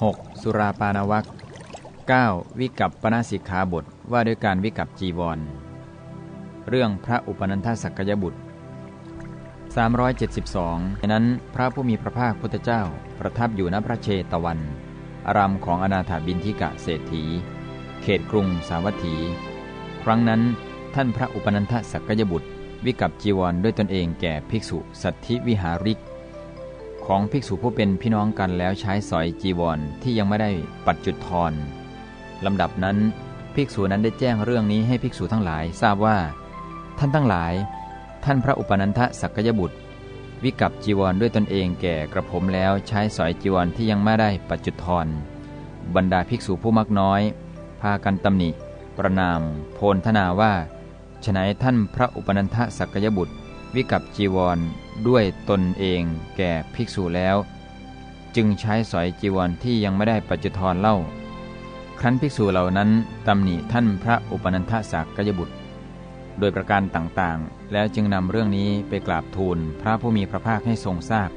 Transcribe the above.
6. สุราปานวัค 9. วิกับปนาสิกขาบทว่าด้วยการวิกับจีวร เรื่องพระอุปนันทสักยบุตร 372นั้นพระผู้มีพระภาคพุทธเจ้าประทับอยู่ณพระเชตวัน อารามของอนาถาบินทิกะเศรษฐี เขตกรุงสาวัตถี ครั้งนั้นท่านพระอุปนันทสักยบุตร วิกับจีวรด้วยตนเองแก่ภิกษุสัตธิวิหาริก ของภิกษุผู้เป็นพี่น้องกันแล้วใช้สอยจีวรที่ยังไม่ได้ปัดจุดทอนลำดับนั้น ภิกษุนั้นได้แจ้งเรื่องนี้ให้ภิกษุทั้งหลายทราบว่า ท่านทั้งหลาย ท่านพระอุปนันทสักยบุตร วิกับจีวรด้วยตนเองแก่กระผมแล้วใช้สอยจีวรที่ยังไม่ได้ปัจจุทรบรรดาภิกษุผู้มักน้อย พากันตำหนิ ประนาม โพลธนาว่าฉนัยท่านพระอุปนันทสักยบุตร วิกับจีวรด้วยตนเองแก่ภิกษุแล้ว จึงใช้สอยจีวรที่ยังไม่ได้ปัจจุทรเล่า ครั้นภิกษุเหล่านั้นตำหนิท่านพระอุปนันทศักยบุตร โดยประการต่างๆ แล้วจึงนำเรื่องนี้ไปกราบทูลพระผู้มีพระภาคให้ทรงทราบ